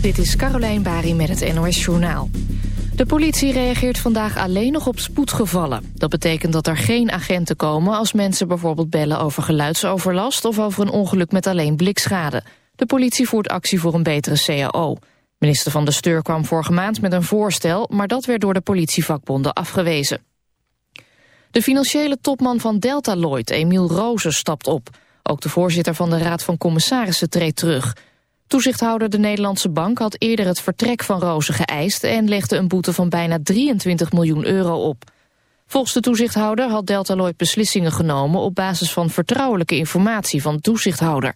Dit is Carolijn Bari met het NOS Journaal. De politie reageert vandaag alleen nog op spoedgevallen. Dat betekent dat er geen agenten komen als mensen bijvoorbeeld bellen over geluidsoverlast... of over een ongeluk met alleen blikschade. De politie voert actie voor een betere CAO. Minister van de Steur kwam vorige maand met een voorstel... maar dat werd door de politievakbonden afgewezen. De financiële topman van Delta Lloyd, Emiel Rozen, stapt op. Ook de voorzitter van de Raad van Commissarissen treedt terug... Toezichthouder de Nederlandse Bank had eerder het vertrek van Rozen geëist... en legde een boete van bijna 23 miljoen euro op. Volgens de toezichthouder had Deltaloid beslissingen genomen... op basis van vertrouwelijke informatie van de toezichthouder.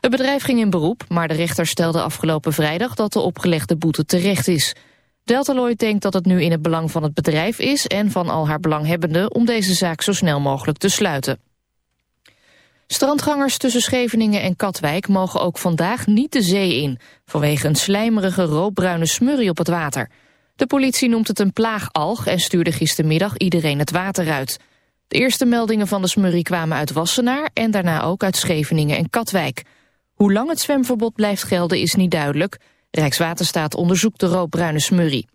Het bedrijf ging in beroep, maar de rechter stelde afgelopen vrijdag... dat de opgelegde boete terecht is. Deltaloid denkt dat het nu in het belang van het bedrijf is... en van al haar belanghebbenden om deze zaak zo snel mogelijk te sluiten. Strandgangers tussen Scheveningen en Katwijk mogen ook vandaag niet de zee in... vanwege een slijmerige roodbruine smurrie op het water. De politie noemt het een plaagalg en stuurde gistermiddag iedereen het water uit. De eerste meldingen van de smurrie kwamen uit Wassenaar... en daarna ook uit Scheveningen en Katwijk. Hoe lang het zwemverbod blijft gelden is niet duidelijk. Rijkswaterstaat onderzoekt de roodbruine smurrie.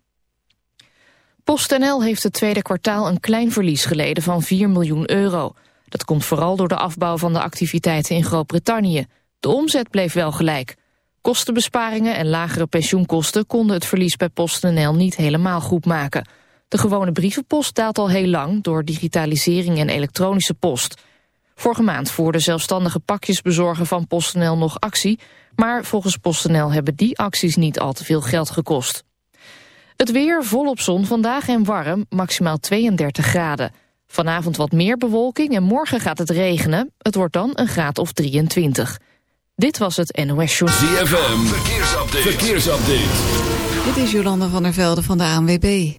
PostNL heeft het tweede kwartaal een klein verlies geleden van 4 miljoen euro... Dat komt vooral door de afbouw van de activiteiten in Groot-Brittannië. De omzet bleef wel gelijk. Kostenbesparingen en lagere pensioenkosten konden het verlies bij PostNL niet helemaal goed maken. De gewone brievenpost daalt al heel lang door digitalisering en elektronische post. Vorige maand voerde zelfstandige pakjesbezorger van PostNL nog actie, maar volgens PostNL hebben die acties niet al te veel geld gekost. Het weer volop zon vandaag en warm, maximaal 32 graden. Vanavond wat meer bewolking en morgen gaat het regenen. Het wordt dan een graad of 23. Dit was het NOS Show. ZFM, verkeersupdate. verkeersupdate. Dit is Jolanda van der Velde van de ANWB.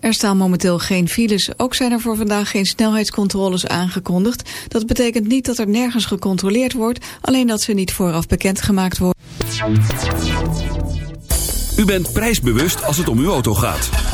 Er staan momenteel geen files. Ook zijn er voor vandaag geen snelheidscontroles aangekondigd. Dat betekent niet dat er nergens gecontroleerd wordt... alleen dat ze niet vooraf bekendgemaakt worden. U bent prijsbewust als het om uw auto gaat.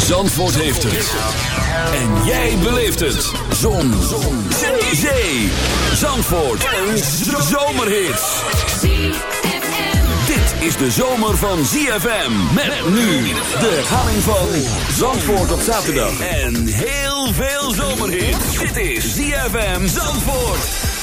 Zandvoort heeft het. En jij beleeft het. Zon. Zon. Zee. Zee. Zandvoort. Een zomerhit. Dit is de zomer van ZFM. Met nu de herhaling van Zandvoort op zaterdag. En heel veel zomerhit. Dit is ZFM Zandvoort.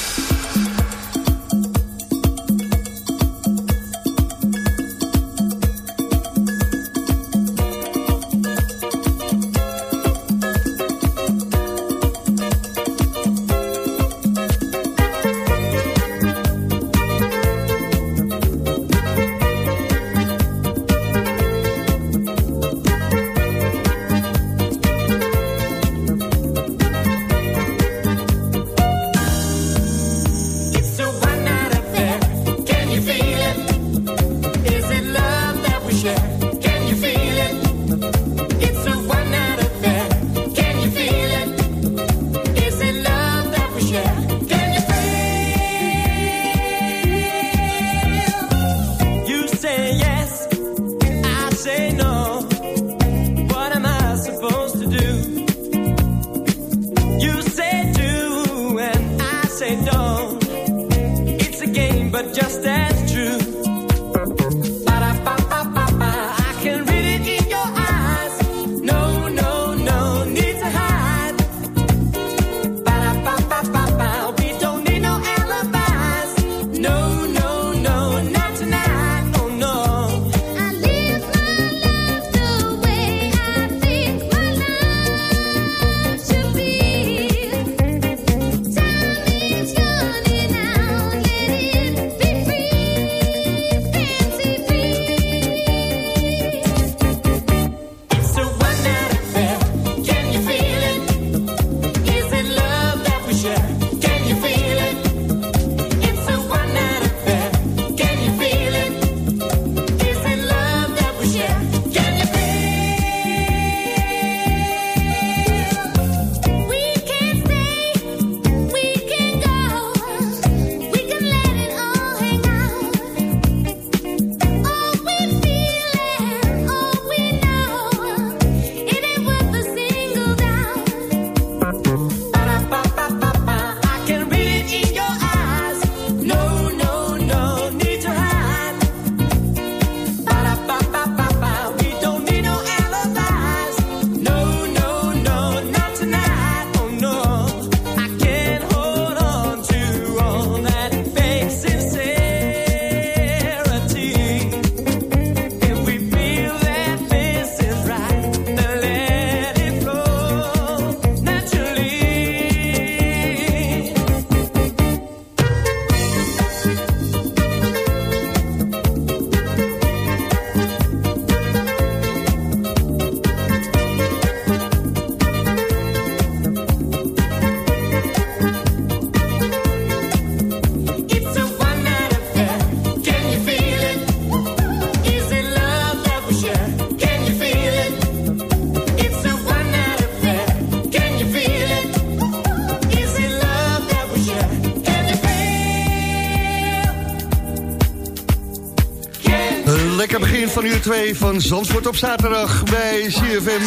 Uur 2 van Zandvoort op zaterdag bij CFM.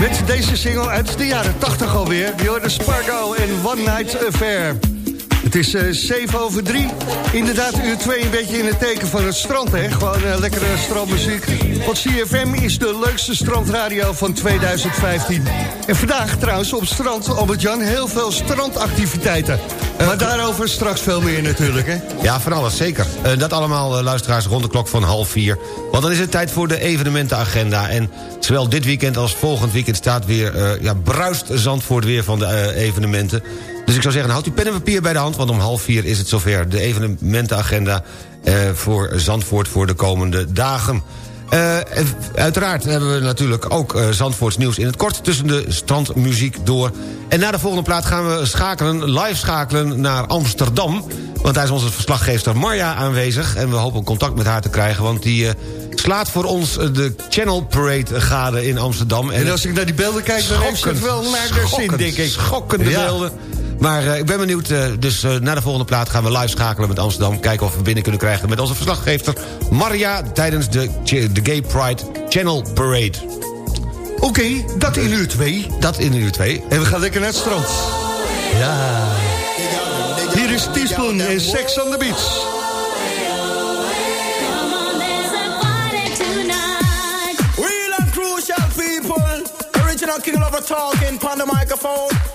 Met deze single uit de jaren 80 alweer. Hoorde Spargo en One Night Affair. Het is uh, eh, 7 over 3. Inderdaad, uur 2 een beetje in het teken van het strand. Hè? Gewoon uh, lekkere strandmuziek. Want CFM is de leukste strandradio van 2015. En vandaag trouwens op strand, Albert-Jan, heel veel strandactiviteiten. Uh, maar daarover straks veel meer natuurlijk, hè? Ja, van alles, zeker. dat allemaal, luisteraars, rond de klok van half vier. Want dan is het tijd voor de evenementenagenda. En zowel dit weekend als volgend weekend staat weer... ja, bruist Zandvoort weer van de evenementen. Dus ik zou zeggen, houd uw pen en papier bij de hand... want om half vier is het zover de evenementenagenda... Eh, voor Zandvoort voor de komende dagen. Uh, uiteraard hebben we natuurlijk ook uh, Zandvoorts nieuws in het kort... tussen de strandmuziek door. En na de volgende plaat gaan we schakelen, live schakelen naar Amsterdam. Want daar is onze verslaggever Marja aanwezig... en we hopen contact met haar te krijgen... want die uh, slaat voor ons de Channel Parade gade in Amsterdam. En, en als ik naar die beelden kijk, dan heeft het wel naar de zin, denk ik. Schokkende beelden. Maar uh, ik ben benieuwd, uh, dus uh, na de volgende plaat gaan we live schakelen met Amsterdam. Kijken of we binnen kunnen krijgen met onze verslaggever Maria... tijdens de, de Gay Pride Channel Parade. Oké, okay, dat in uur 2. Dat in uur 2. En we gaan lekker naar het strand. Ja. Hier is Teaspoon en Sex on the Beach. King of a talking on the microphone.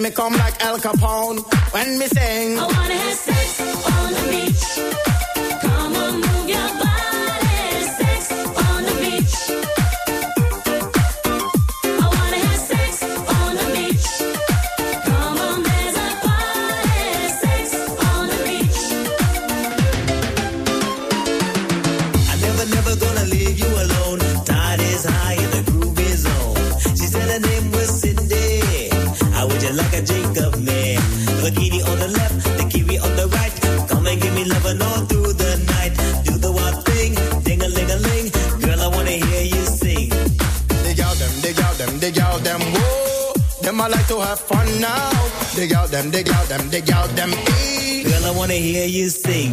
Me come like Al Capone when me sing. I wanna have sex on the beach. Them, dig out them, dig out them. Girl, I wanna hear you sing.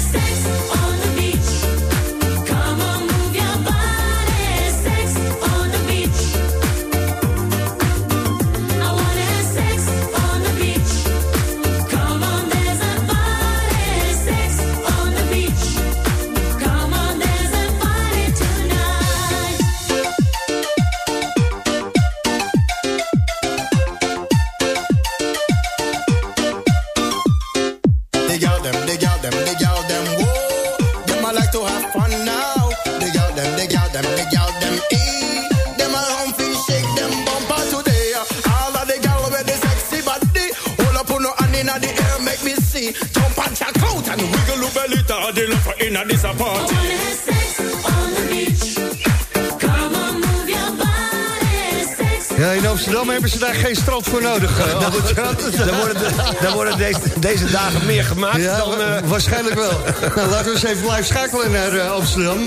Amsterdam hebben ze daar geen strand voor nodig. Uh, dan worden, dan worden deze, deze, dagen meer gemaakt ja, dan... Uh... Waarschijnlijk wel. nou, laten we eens even live schakelen naar uh, Amsterdam.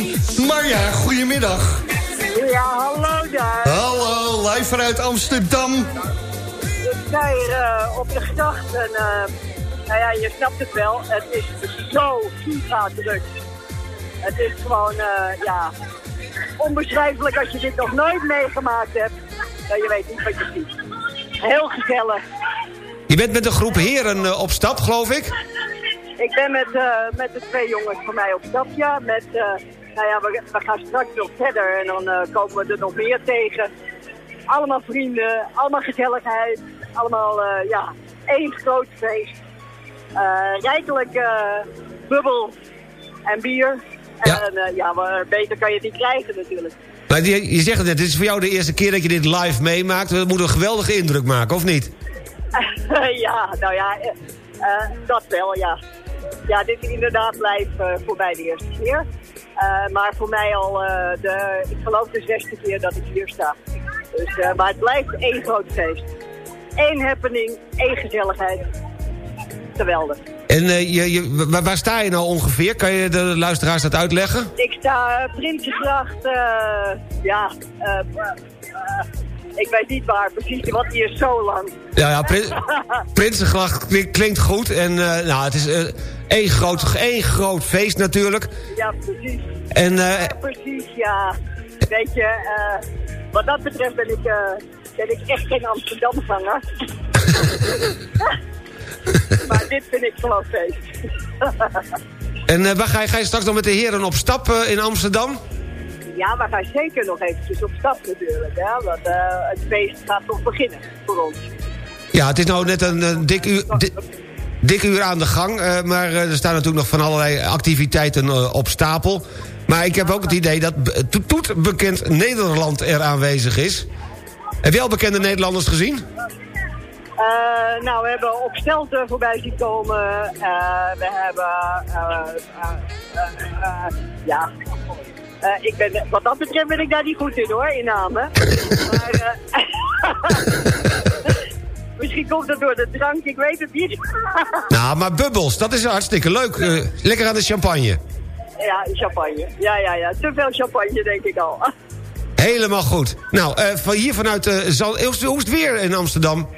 Marja, goedemiddag. Ja, hallo daar. Hallo, live vanuit Amsterdam. Ik sta hier op de gracht en nou ja, je snapt het wel. Het is zo giga druk. Het is gewoon, ja, onbeschrijfelijk als je dit nog nooit meegemaakt hebt. Ja, je weet niet wat je ziet. Heel gezellig. Je bent met een groep heren eh, op stap, geloof ik? Ik ben met, eh, met de twee jongens van mij op stap, ja. Met, eh, nou ja, we, we gaan straks nog verder en dan eh, komen we er nog meer tegen. Allemaal vrienden, allemaal gezelligheid, allemaal, eh, ja, één groot feest. Eh, rijkelijk eh, bubbel en bier. Ja. En eh, ja, maar beter kan je het niet krijgen natuurlijk. Maar je, je zegt het net, het is voor jou de eerste keer dat je dit live meemaakt. Dat moet een geweldige indruk maken, of niet? ja, nou ja, dat wel, ja. Ja, dit is inderdaad live voor mij de eerste keer. Maar voor mij al, de, ik geloof de zesde keer dat ik hier sta. Dus, maar het blijft één groot feest. Eén happening, één gezelligheid. Geweldig. En eh, je, je, waar, waar sta je nou ongeveer? Kan je de luisteraars dat uitleggen? Ik sta uh, Prinsengracht, eh, ja, eh, eh, ik weet niet waar precies, want die is zo lang. Ja, ja Prin Prinsengracht klink- klinkt goed. En eh, nou, het is eh, één, groot, één groot feest natuurlijk. Ja, precies. En eh, Ja, precies, ja. Weet je, eh, wat dat betreft ben ik, eh, ben ik echt geen Amsterdamganger. maar dit vind ik gewoon feest. en eh, waar ga je, ga je straks dan met de heren op stap eh, in Amsterdam? ja, we gaan zeker nog eventjes op stap natuurlijk. Hè? Want eh, het feest gaat nog beginnen voor ons. Ja, het is nou net een, dik, uur, di- dik uur aan de gang. maar er staan natuurlijk nog van allerlei activiteiten op stapel. Maar ik heb ook het idee dat toet bekend Nederland er aanwezig is. Heb je al bekende Nederlanders gezien? Eh, nou, we hebben op Stelten voorbij zien komen. Eh, we hebben... eh, ja... Ik ben, wat dat betreft ben ik daar niet goed in hoor, in namen. maar, misschien komt het door de drank, ik weet het niet. Nou, maar bubbels, dat is hartstikke leuk. Lekker aan de champagne. ja, champagne. Ja, ja, ja. Te veel champagne denk ik al. Helemaal goed. Nou, van hier vanuit... hoe is hoe is het weer in Amsterdam?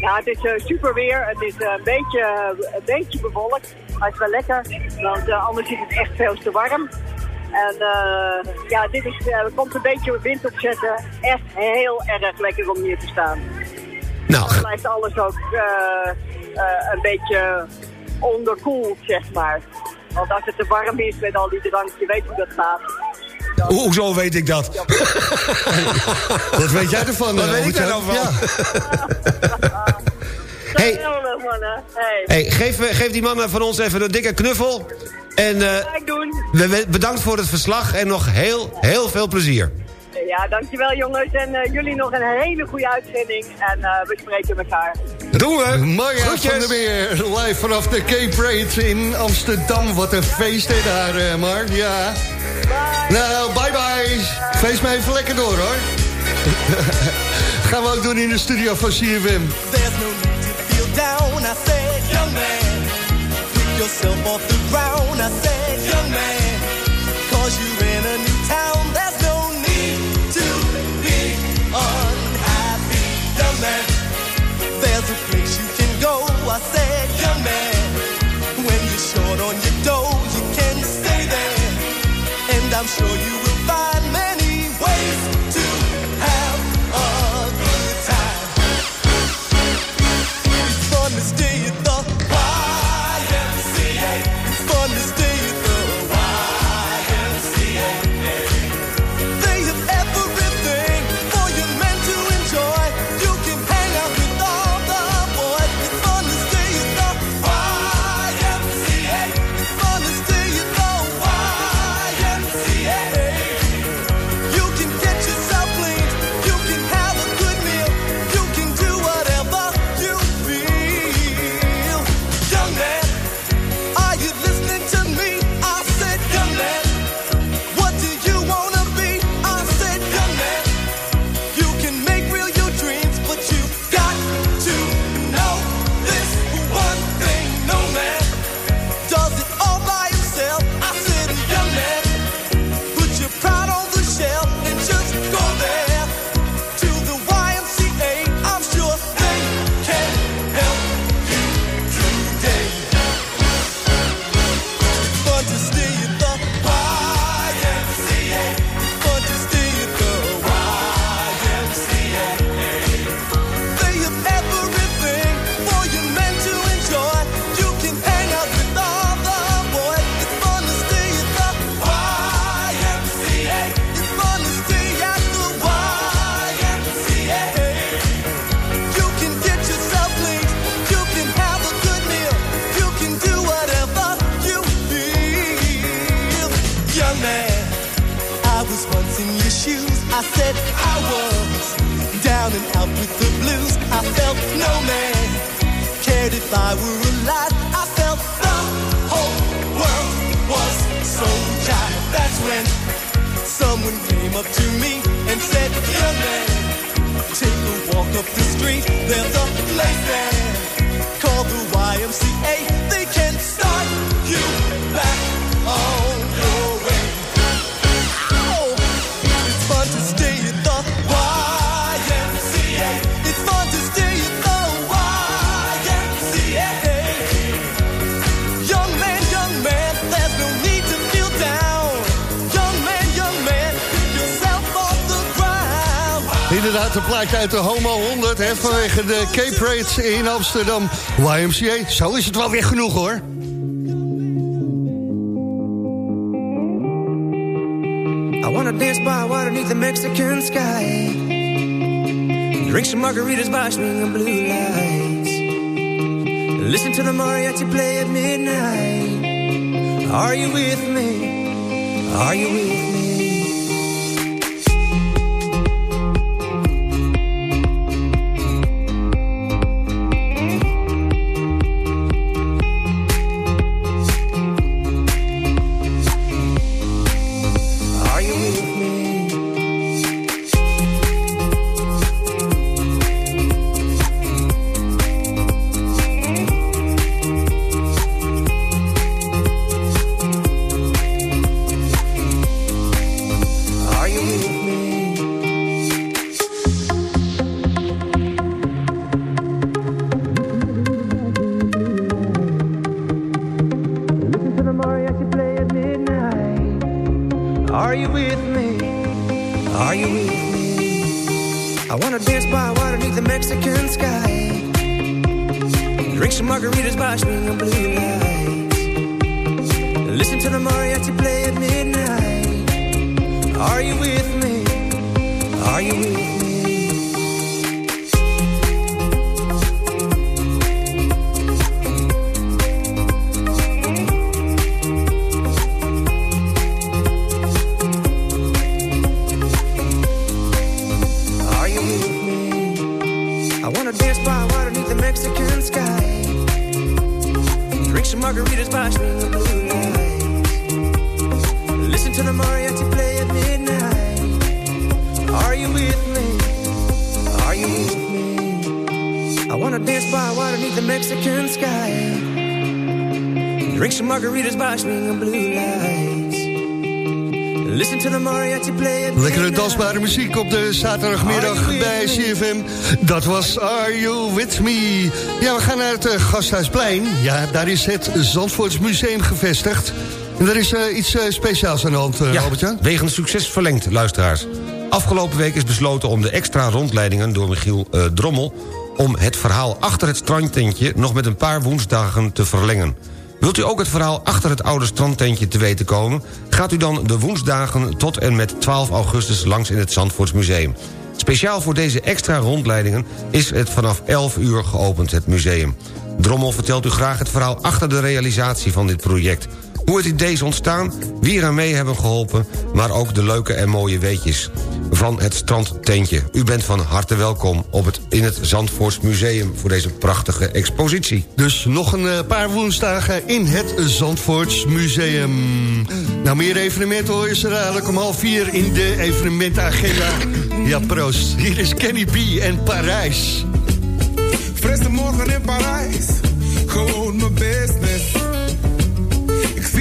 Ja, het is eh, super weer. Het is eh, een, beetje, een beetje bewolkt. Maar het is wel lekker, want anders is het echt veel te warm. En ja, dit is, er komt een beetje wind opzetten. Echt heel erg lekker om hier te staan. Nou, Dan blijft alles ook een beetje onderkoeld, zeg maar. Want als het te warm is met al die drank, je weet hoe dat gaat. Ho- hoezo weet ik dat? Wat weet jij ervan? Wat eh, weet ik daar Albert-Jan? nou van? Ja. Hey. Hey. Geef, eh, geef die mannen van ons even een dikke knuffel. En eh, Ga ik doen. we- we- bedankt voor het verslag en nog heel, heel veel plezier. Ja, dankjewel jongens. En eh, jullie nog een hele goede uitzending. En eh, we spreken elkaar. Doen we. Marja Groetjes. van der Meer, live vanaf de Cape Parade in Amsterdam. Wat een feest hè, daar, eh, Mar. Ja. Nou, bye bye. Feest maar even lekker door, hoor. Gaan we ook doen in de studio van CFM. There's no need to feel down. I said, young man, pick yourself off the ground. I said, young man, cause you're in a sure you and out with the blues. I felt no man cared if I were alive. I felt the whole world was so jive. That's when someone came up to me and said, Young man, take a walk up the street. There's a place there called the YMCA. They can start you Inderdaad, een plaatje uit de Homo 100, hè, vanwege de Cape Raid in Amsterdam. YMCA, zo is het wel weer genoeg, hoor. I wanna dance by water beneath the Mexican sky. Drink some margaritas by swinging blue lights. Listen to the mariachi play at midnight. Are you with me? Are you with me? Zaterdagmiddag bij CFM. Dat was Are You With Me. Ja, we gaan naar het eh, Gasthuisplein. Ja, daar is het Zandvoorts Museum gevestigd. En er is eh, iets eh, speciaals aan de hand, uh, Ja, wegens succes verlengd, luisteraars. Afgelopen week is besloten om de extra rondleidingen door Michiel Drommel... om het verhaal achter het strandtentje nog met een paar woensdagen te verlengen. Wilt u ook het verhaal achter het oude strandtentje te weten komen? Gaat u dan de woensdagen tot en met 12 augustus langs in het Zandvoorts Museum. Speciaal voor deze extra rondleidingen is het vanaf 11 uur geopend, het museum. Drommel vertelt u graag het verhaal achter de realisatie van dit project. Hoe het idee is ontstaan, wie eraan mee hebben geholpen... maar ook de leuke en mooie weetjes van het strandtentje. U bent van harte welkom op het, in het Zandvoorts Museum... voor deze prachtige expositie. Dus nog een eh, paar woensdagen in het Zandvoorts Museum. Nou, meer evenementen hoor je ze dadelijk om half vier in de evenementenagenda. Ja, proost. Hier is Kenny B en Parijs. Frisse morgen in Parijs, gewoon mijn business.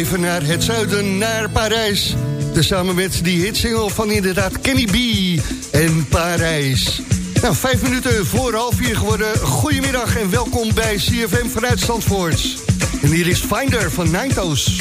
even naar het zuiden, naar Parijs. Tezamen met die hitsingle van inderdaad Kenny B en Parijs. Nou, vijf minuten voor half vier geworden. Goedemiddag en welkom bij CFM vanuit Zandvoort. En hier is Finder van Ninetoes.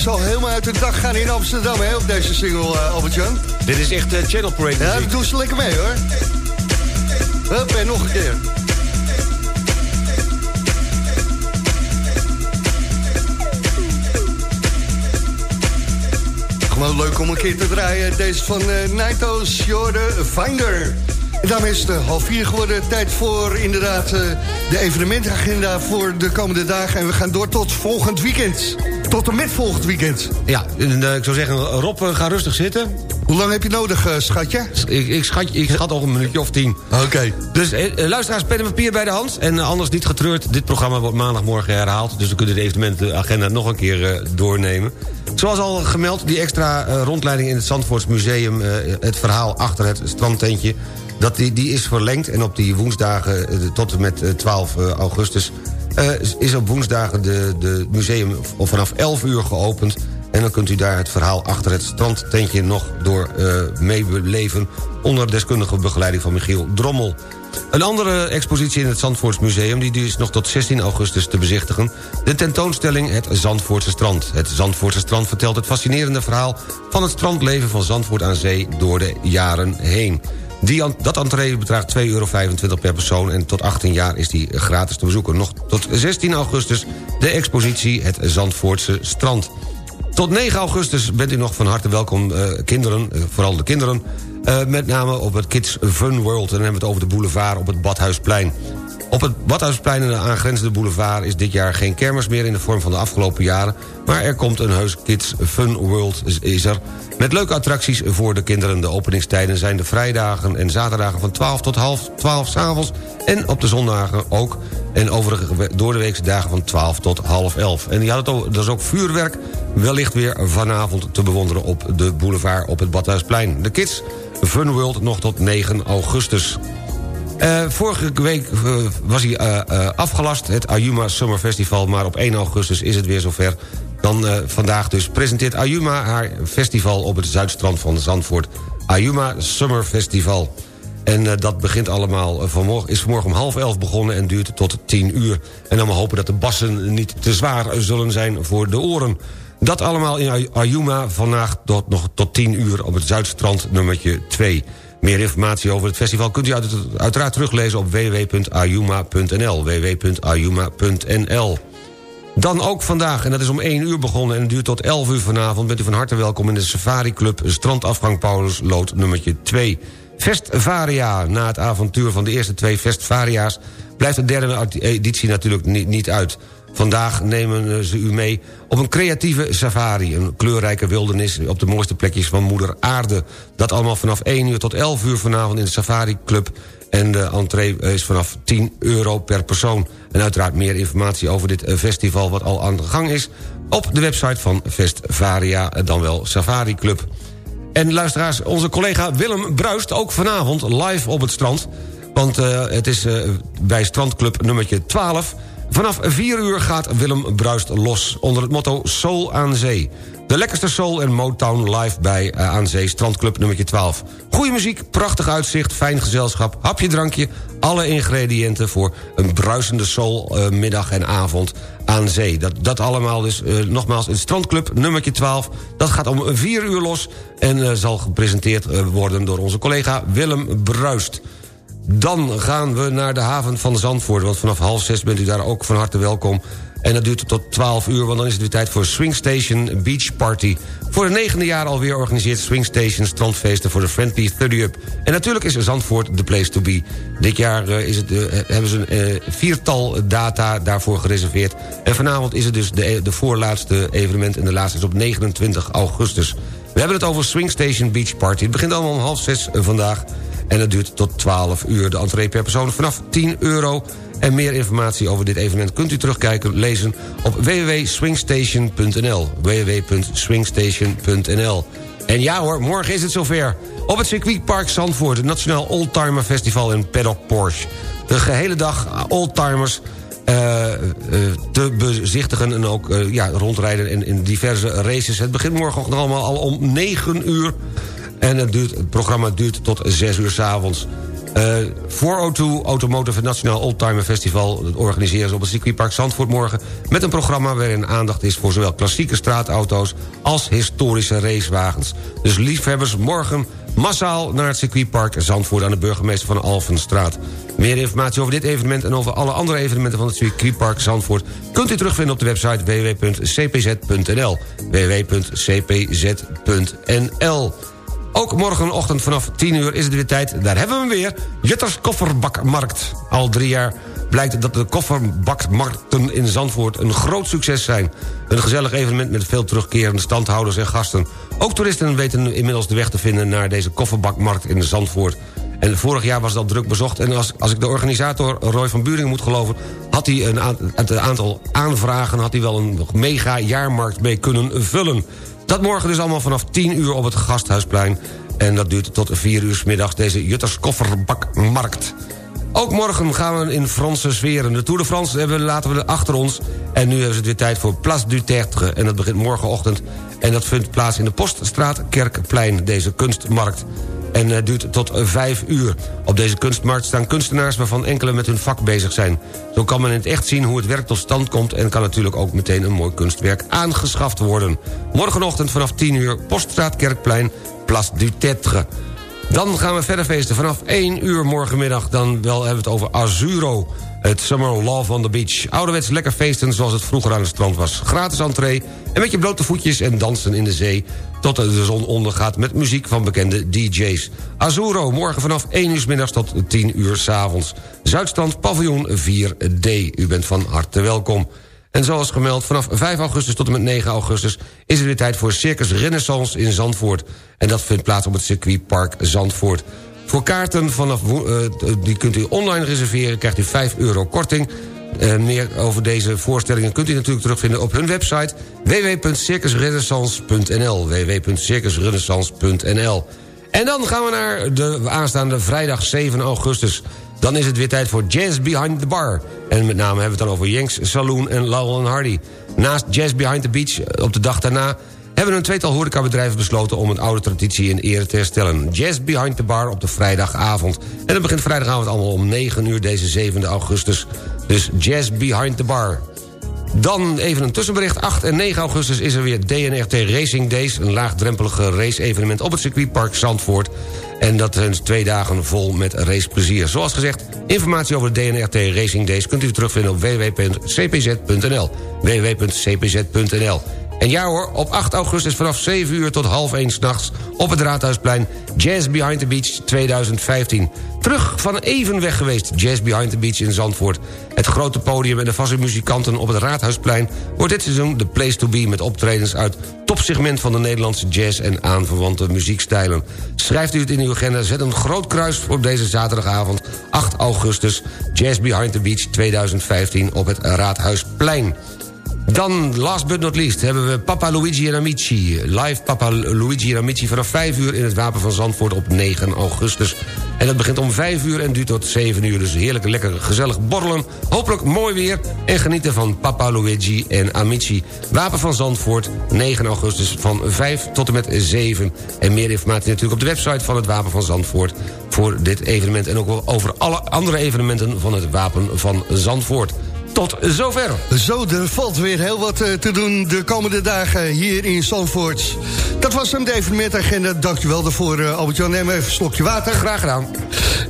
Ja, ik zie ze al helemaal uit de dag gaan in Amsterdam, hè, op deze single, uh, Albert-Jan. Dit is echt uh, Channel Parade Ja, dat doen ze lekker mee, hoor. Hup, en nog een keer. Gewoon leuk om een keer te draaien. Deze van uh, Nightos, Jorde Finder. En daarmee is het half vier geworden. Tijd voor inderdaad de evenementagenda voor de komende dagen. En we gaan door tot volgend weekend. Tot en met volgend weekend. Ja, en, uh, ik zou zeggen, Rob, ga rustig zitten. Hoe lang heb je nodig, uh, schatje? Ik, ik, schat, ik schat al een minuutje of tien. Oké. Okay. Dus luisteraars, pen en papier bij de hand. En anders niet getreurd, dit programma wordt maandagmorgen herhaald. Dus we kunnen de evenementenagenda nog een keer doornemen. Zoals al gemeld, die extra rondleiding in het Zandvoortsmuseum... het verhaal achter het strandtentje... Dat die, die is verlengd en op die woensdagen tot en met 12 augustus... is op woensdagen de, de museum vanaf 11 uur geopend... En dan kunt u daar het verhaal achter het strandtentje nog door uh, meebeleven... onder deskundige begeleiding van Michiel Drommel. Een andere expositie in het Zandvoortsmuseum... die is nog tot 16 augustus te bezichtigen. De tentoonstelling Het Zandvoortse Strand. Het Zandvoortse Strand vertelt het fascinerende verhaal... van het strandleven van Zandvoort aan zee door de jaren heen. Dat entree bedraagt 2,25 euro per persoon... en tot 18 jaar is die gratis te bezoeken. Nog tot 16 augustus de expositie Het Zandvoortse Strand. Tot 9 augustus bent u nog van harte welkom, uh, kinderen, uh, vooral de kinderen... Uh, met name op het Kids Fun World. En dan hebben we het over de boulevard op het Badhuisplein. Op het Badhuisplein en de aangrenzende boulevard is dit jaar geen kermis meer... in de vorm van de afgelopen jaren. Maar er komt een heus Kids Fun World is er. Met leuke attracties voor de kinderen. De openingstijden zijn de vrijdagen en zaterdagen van 12 tot half 12 s'avonds. En op de zondagen ook. En overige door de weekse dagen van 12 tot half 11. En die had dat is ook vuurwerk wellicht weer vanavond te bewonderen op de boulevard op het Badhuisplein. De Kids Fun World nog tot 9 augustus. Uh, vorige week uh, was hij uh, afgelast, het Ayuma Summer Festival... maar op 1 augustus is het weer zover. Dan vandaag dus presenteert Ayuma haar festival op het zuidstrand van Zandvoort. Ayuma Summer Festival. En dat begint allemaal vanmorgen, is vanmorgen om half elf begonnen en duurt tot tien uur. En dan maar hopen dat de bassen niet te zwaar zullen zijn voor de oren. Dat allemaal in Ayuma vandaag tot, nog tot tien uur op het Zuidstrand nummertje 2. Meer informatie over het festival kunt u uit, uiteraard teruglezen op www.ayuma.nl. www.ayuma.nl dan ook vandaag, en dat is om 1 uur begonnen en het duurt tot 11 uur vanavond... bent u van harte welkom in de Safari Club Strandafgang Paulus Lood nummertje 2. Festvaria. Na het avontuur van de eerste twee Festvaria's... blijft de derde editie natuurlijk niet uit. Vandaag nemen ze u mee op een creatieve safari. Een kleurrijke wildernis op de mooiste plekjes van moeder aarde. Dat allemaal vanaf 1 uur tot 11 uur vanavond in de Safari Club. En de entree is vanaf 10 euro per persoon. En uiteraard meer informatie over dit eh, festival wat al aan de gang is... op de website van Festvaria, dan wel Safari Club. En luisteraars, onze collega Willem Bruist ook vanavond live op het strand. Want het is bij strandclub nummertje 12... Vanaf 4 uur gaat Willem Bruist los onder het motto Soul aan Zee. De lekkerste soul en Motown live bij uh, Aan Zee Strandclub nummer 12. Goeie muziek, prachtig uitzicht, fijn gezelschap, hapje, drankje... alle ingrediënten voor een bruisende soul uh, middag en avond aan zee. Dat, dat allemaal dus uh, nogmaals in Strandclub nummer 12. Dat gaat om 4 uur los en zal gepresenteerd worden door onze collega Willem Bruist. Dan gaan we naar de haven van Zandvoort... want vanaf half zes bent u daar ook van harte welkom. En dat duurt tot 12 uur, want dan is het weer tijd voor Swing Station Beach Party. Voor de negende jaar alweer organiseert Swing Station strandfeesten voor de Friendly 30 Up. En natuurlijk is Zandvoort de place to be. Dit jaar uh, is het, uh, hebben ze een uh, viertal data daarvoor gereserveerd. En vanavond is het dus de, de voorlaatste evenement... en de laatste is op 29 augustus. We hebben het over Swing Station Beach Party. Het begint allemaal om half zes vandaag... En dat duurt tot 12 uur. De entree per persoon vanaf 10 euro. En meer informatie over dit evenement kunt u terugkijken, lezen op www.swingstation.nl. www.swingstation.nl En ja hoor, morgen is het zover. Op het circuitpark Zandvoort, het Nationaal Oldtimer Festival in Paddock Porsche. De gehele dag oldtimers uh, uh, te bezichtigen en ook ja, rondrijden in, in diverse races. Het begint morgen allemaal al om 9 uur. En het, programma duurt tot 6 uur s avonds. Uh, 402 Automotive Nationaal Oldtimer Festival... dat organiseren ze op het circuitpark Zandvoort morgen... met een programma waarin aandacht is voor zowel klassieke straatauto's... als historische racewagens. Dus liefhebbers morgen massaal naar het circuitpark Zandvoort... aan de burgemeester van Alphenstraat. Meer informatie over dit evenement en over alle andere evenementen... van het circuitpark Zandvoort... kunt u terugvinden op de website www.cpz.nl www.cpz.nl ook morgenochtend vanaf 10 uur is het weer tijd. Daar hebben we hem weer. Jutters Kofferbakmarkt. Al drie jaar blijkt dat de kofferbakmarkten in Zandvoort een groot succes zijn. Een gezellig evenement met veel terugkerende standhouders en gasten. Ook toeristen weten inmiddels de weg te vinden naar deze kofferbakmarkt in Zandvoort. En vorig jaar was dat druk bezocht. En als, als ik de organisator Roy van Buringen moet geloven... had hij een, het aantal aanvragen had hij wel een mega jaarmarkt mee kunnen vullen. Dat morgen dus allemaal vanaf 10 uur op het Gasthuisplein. En dat duurt tot 4 uur s middags deze Jutters Kofferbakmarkt. Ook morgen gaan we in Franse sferen. De Tour de France hebben, laten we achter ons. En nu is het weer tijd voor Place du Tertre. En dat begint morgenochtend. En dat vindt plaats in de Poststraat Kerkplein, deze kunstmarkt. En het duurt tot 5 uur. Op deze kunstmarkt staan kunstenaars waarvan enkele met hun vak bezig zijn. Zo kan men in het echt zien hoe het werk tot stand komt... en kan natuurlijk ook meteen een mooi kunstwerk aangeschaft worden. Morgenochtend vanaf 10 uur, Poststraat Kerkplein, Place du Tetre. Dan gaan we verder feesten vanaf 1 uur morgenmiddag. Dan wel hebben we het over Azuro. Het Summer Love on the Beach. Ouderwets lekker feesten zoals het vroeger aan het strand was. Gratis entree en met je blote voetjes en dansen in de zee... tot de zon ondergaat met muziek van bekende DJ's. Azuro, morgen vanaf 1 uur middags tot 10 uur s avonds. Zuidstand, paviljoen 4D. U bent van harte welkom. En zoals gemeld, vanaf 5 augustus tot en met 9 augustus... is het weer tijd voor Circus Renaissance in Zandvoort. En dat vindt plaats op het circuitpark Zandvoort. Voor kaarten vanaf, uh, die kunt u online reserveren, krijgt u 5 euro korting. Uh, meer over deze voorstellingen kunt u natuurlijk terugvinden op hun website... www.circusrenaissance.nl www.circusrenaissance.nl En dan gaan we naar de aanstaande vrijdag 7 augustus. Dan is het weer tijd voor Jazz Behind the Bar. En met name hebben we het dan over Jenks Saloon en Laurel Hardy. Naast Jazz Behind the Beach op de dag daarna hebben een tweetal horecabedrijven besloten... om een oude traditie in ere te herstellen. Jazz Behind the Bar op de vrijdagavond. En dat begint vrijdagavond allemaal om 9 uur deze 7 augustus. Dus Jazz Behind the Bar. Dan even een tussenbericht. 8 en 9 augustus is er weer DNRT Racing Days... een laagdrempelige race-evenement op het circuitpark Zandvoort. En dat zijn twee dagen vol met raceplezier. Zoals gezegd, informatie over de DNRT Racing Days... kunt u terugvinden op www.cpz.nl. www.cpz.nl. En ja hoor, op 8 augustus vanaf 7 uur tot half 1 s'nachts... op het Raadhuisplein Jazz Behind the Beach 2015. Terug van even weg geweest, Jazz Behind the Beach in Zandvoort. Het grote podium en de vaste muzikanten op het Raadhuisplein... wordt dit seizoen de place to be met optredens uit topsegment van de Nederlandse jazz en aanverwante muziekstijlen. Schrijft u het in uw agenda, zet een groot kruis voor deze zaterdagavond 8 augustus... Jazz Behind the Beach 2015 op het Raadhuisplein. Dan, last but not least, hebben we Papa Luigi Amici. Live Papa Luigi Amici vanaf 5 uur in het Wapen van Zandvoort op 9 augustus. En dat begint om 5 uur en duurt tot 7 uur. Dus heerlijk, lekker, gezellig borrelen. Hopelijk mooi weer en genieten van Papa Luigi en Amici. Wapen van Zandvoort, 9 augustus van 5 tot en met 7. En meer informatie natuurlijk op de website van het Wapen van Zandvoort... voor dit evenement en ook over alle andere evenementen van het Wapen van Zandvoort. Tot zover. Zo, er valt weer heel wat eh, te doen de komende dagen hier in Zandvoort. Dat was hem, de evenementagenda. Dankjewel daarvoor, uh, Albert-Jan. Neem even een slokje water. Graag gedaan.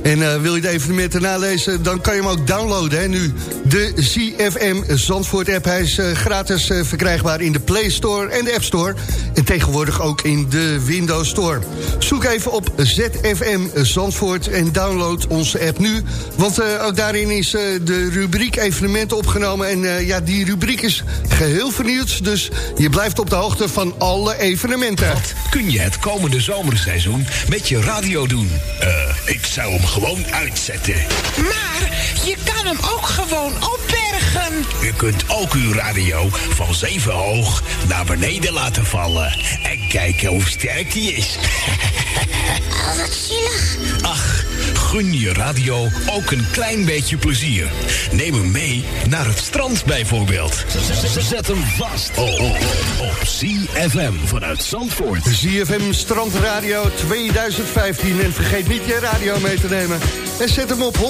En uh, wil je de evenementen nalezen, dan kan je hem ook downloaden. Hè, nu de CFM Zandvoort app. Hij is gratis verkrijgbaar in de Play Store en de App Store. En tegenwoordig ook in de Windows Store. Zoek even op ZFM Zandvoort en download onze app nu. Want ook daarin is de rubriek opgenomen. En uh, ja, die rubriek is geheel vernieuwd. Dus je blijft op de hoogte van alle evenementen. Wat kun je het komende zomerseizoen met je radio doen? Uh, ik zou hem gewoon uitzetten. Maar je kan hem ook gewoon opbergen. U kunt ook uw radio van zeven hoog naar beneden laten vallen. En kijken hoe sterk die is. Oh, wat zielig. Ach, Gun je radio ook een klein beetje plezier. Neem hem mee naar het strand bijvoorbeeld. Zet hem vast oh, oh, oh, op CFM vanuit Zandvoort. ZFM Strandradio 2015. En vergeet niet je radio mee te nemen. En zet hem op 106.9.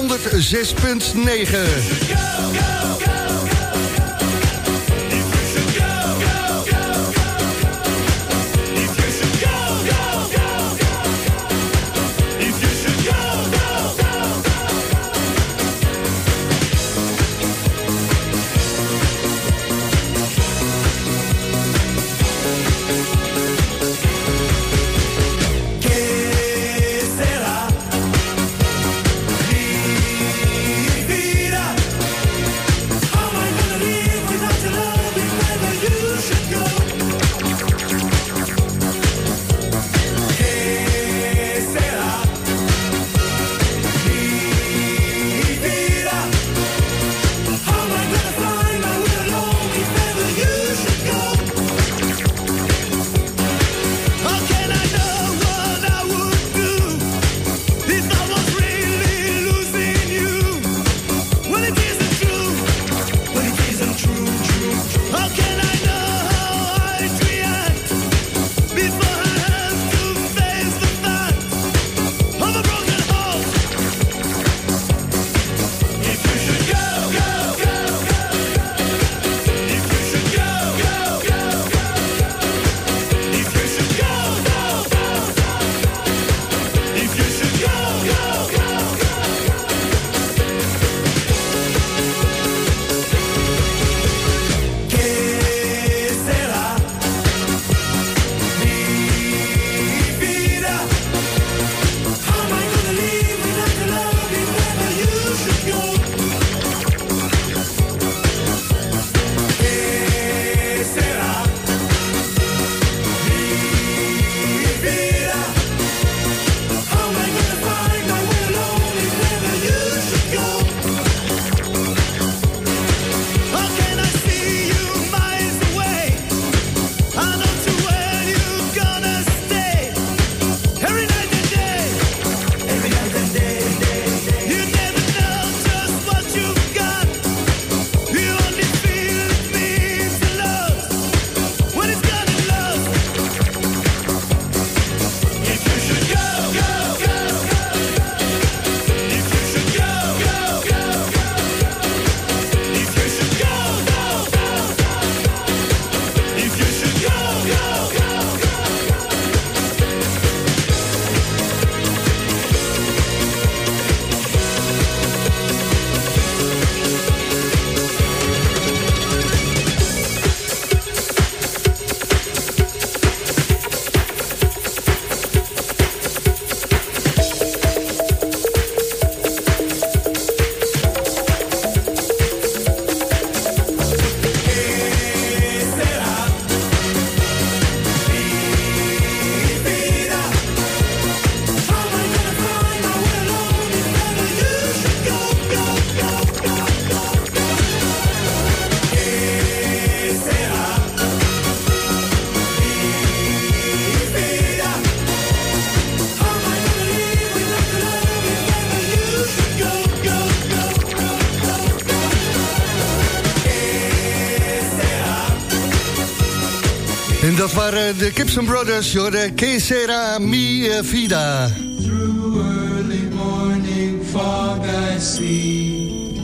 waren de uh, Gibson Brothers, joh, de Que Sera Mi Vida. Through early morning fog I see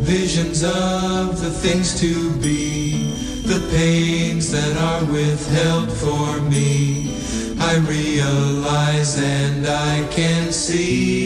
Visions of the things to be The pains that are withheld for me I realize and I can see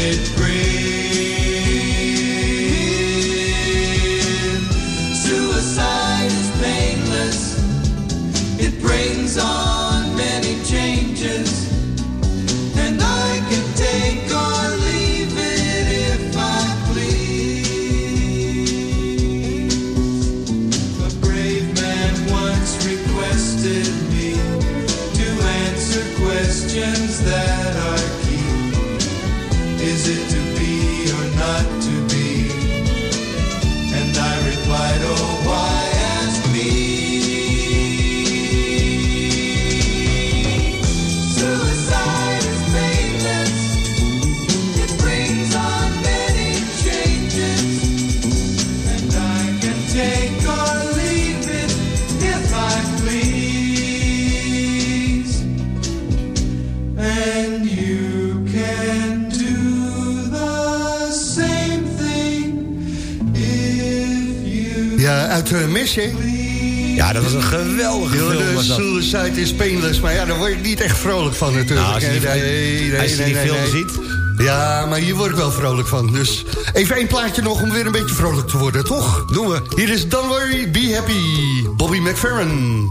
It uit uh, Missie. Ja, dat was een geweldige Yo, film. de Was dat. Suicide is painless. Maar ja, daar word ik niet echt vrolijk van natuurlijk. Nou, als je die- Nee, nee, als je die film ziet. Ja, maar hier word ik wel vrolijk van. Dus even één plaatje nog om weer een beetje vrolijk te worden, toch? Doen we. Hier is Don't Worry, Be Happy. Bobby McFerrin.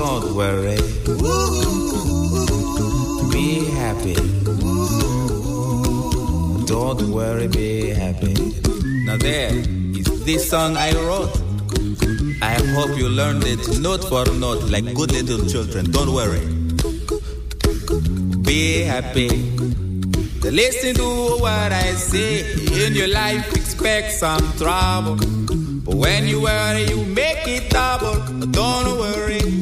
Don't worry. Be happy. Don't worry, be happy. Now there is this song I wrote. I hope you learned it note for note like good little children. Don't worry. Be happy. Listen to what I say. In your life, expect some trouble. But when you worry, you make it double. Don't worry.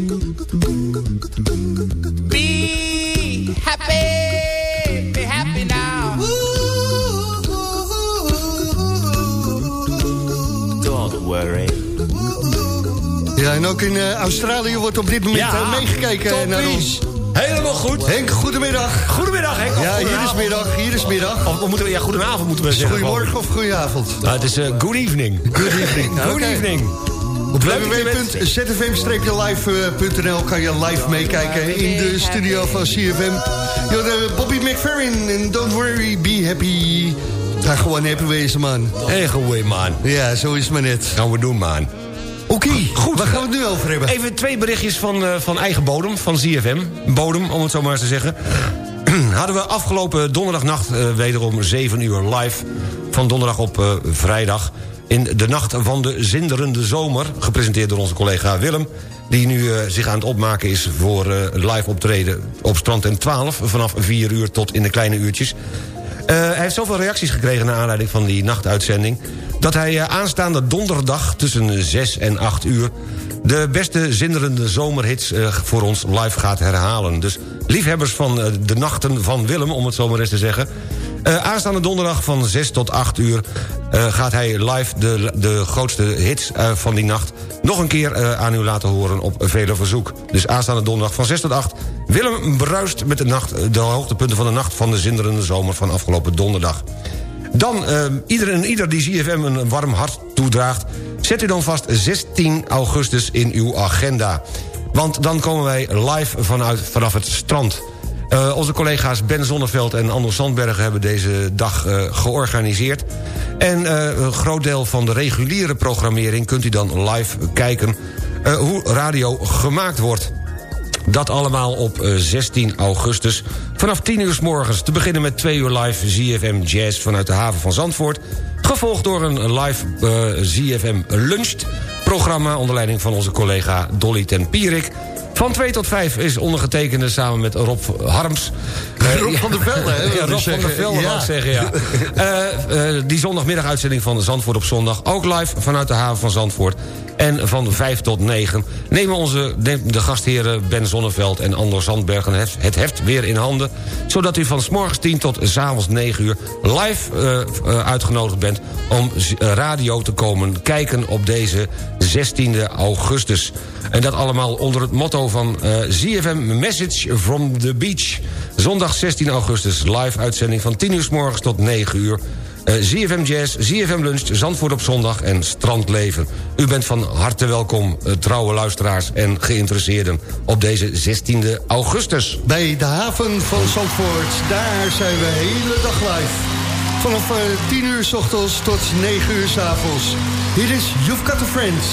Ook in eh, Australië wordt op dit moment Ja, eh, meegekeken naar ons. Helemaal goed. Henk, goedemiddag. Goedemiddag, Henk. Of Ja, hier is middag, hier is middag. Of, of moeten we, ja, goedenavond moeten we zeggen. Goedemorgen of goedenavond. Nou, het is eh, good evening. Good evening. Good evening. Op www.zfm-live.nl kan je live meekijken in de studio van CFM. Yo, de Bobby McFerrin en Don't Worry, Be Happy. Ga gewoon happy wezen, man. Hey, goed, man. Ja, zo is het maar net. Gaan we doen, man. Oké, Goed. waar gaan we het nu over hebben? Even twee berichtjes van, eh, van eigen bodem, van ZFM. Bodem, om het zo maar eens te zeggen. Hadden we afgelopen donderdagnacht eh, wederom 7 uur live... van donderdag op eh, vrijdag... in de nacht van de zinderende zomer... gepresenteerd door onze collega Willem... die nu zich aan het opmaken is voor live optreden... op Strand en 12 vanaf 4 uur tot in de kleine uurtjes... Eh, hij heeft zoveel reacties gekregen naar aanleiding van die nachtuitzending... dat hij eh, aanstaande donderdag tussen 6 en 8 uur... de beste zinderende zomerhits eh, voor ons live gaat herhalen. Dus liefhebbers van eh, de nachten van Willem, om het zo maar eens te zeggen... eh, aanstaande donderdag van 6 tot 8 uur... eh, gaat hij live de, de grootste hits van die nacht... nog een keer aan u laten horen op vele verzoek. Dus aanstaande donderdag van 6 tot 8... Willem bruist met de, nacht, de hoogtepunten van de nacht van de zinderende zomer van afgelopen donderdag. Dan, ieder en ieder die ZFM een warm hart toedraagt... zet u dan vast 16 augustus in uw agenda. Want dan komen wij live vanuit, vanaf het strand. Eh, onze collega's Ben Zonneveld en Anders Sandbergen hebben deze dag eh, georganiseerd. En eh, een groot deel van de reguliere programmering kunt u dan live kijken... hoe radio gemaakt wordt. Dat allemaal op eh, 16 augustus. Vanaf 10 uur s morgens. Te beginnen met 2 uur live ZFM Jazz vanuit de haven van Zandvoort. Gevolgd door een live ZFM Luncht programma... onder leiding van onze collega Dolly ten Pierik. Van 2 tot 5 is ondergetekende samen met Rob Harms. Rob van der Velde, hè, Ja, Rob van der Velde, Ja. zeggen, ja. Eh, eh, die zondagmiddaguitzending van Zandvoort op zondag. Ook live vanuit de haven van Zandvoort. En van 5 tot 9 nemen onze de gastheren Ben Zonneveld en Andor Zandbergen het heft, weer in handen. Zodat u van s morgens 10 tot s avonds 9 uur live eh, uitgenodigd bent om radio te komen kijken op deze 16e augustus. En dat allemaal onder het motto van eh, ZFM Message from the Beach. Zondag 16 augustus live uitzending van 10 uur s morgens tot 9 uur. Eh, ZFM Jazz, ZFM Lunch, Zandvoort op zondag en Strandleven. U bent van harte welkom, eh, trouwe luisteraars en geïnteresseerden... op deze 16e augustus. Bij de haven van Zandvoort, daar zijn we de hele dag live. Vanaf eh, 10 uur s ochtends tot 9 uur s avonds. Hier is You've Got a Friends.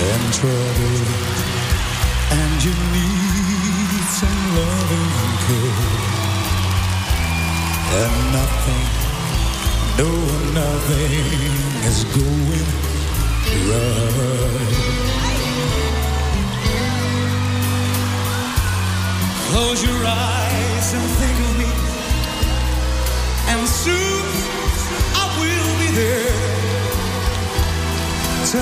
And trouble and you need some loving and care and nothing, no nothing is going right. Close your eyes and think of me, and soon I will be there. To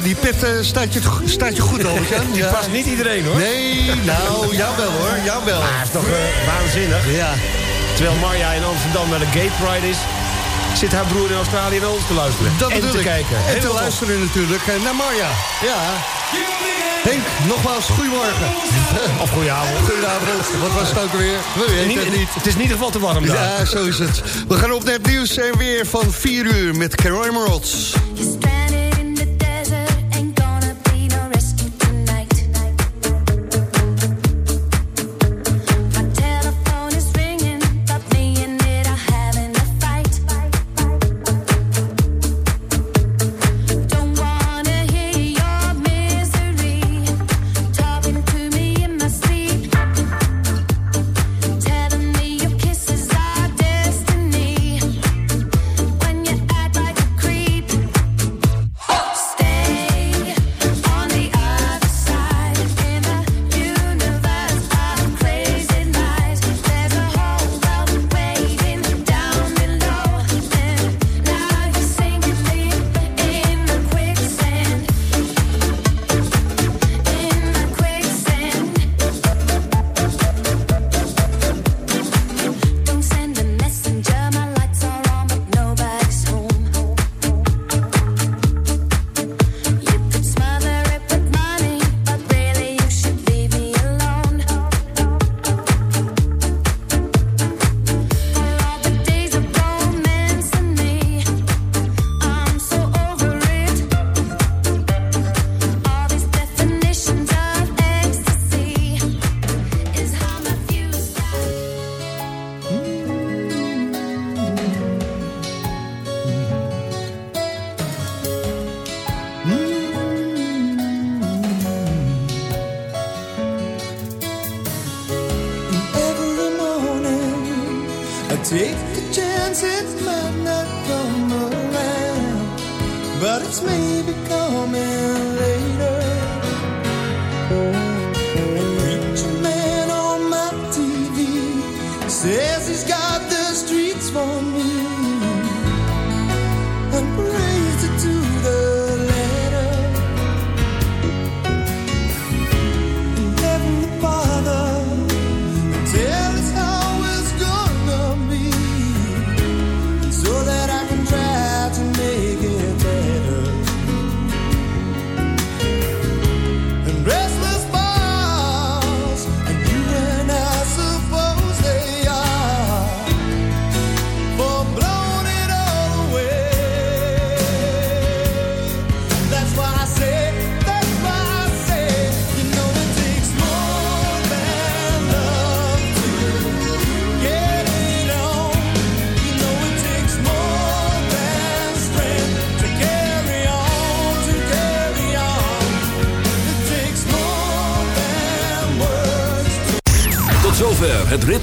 Eh, die pet eh, staat, je, staat je goed, hoor Jan. Die past niet iedereen, hoor. Nee, nou, jawel, hoor. Jawel. Maar is toch eh, waanzinnig. Ja. Terwijl Marja in Amsterdam naar de Gay Pride is zit haar broer in Australië wel ons te luisteren. Dat en te kijken. En te luisteren natuurlijk naar Marja. Ja. Henk, nogmaals, goedemorgen. Of goedenavond. Goedenavond. Wat was het ook weer? We weten niet, het niet. Het is in ieder geval te warm daar. Ja, zo is het. We gaan op naar het nieuws en weer van 4 uur met Carol Emeralds.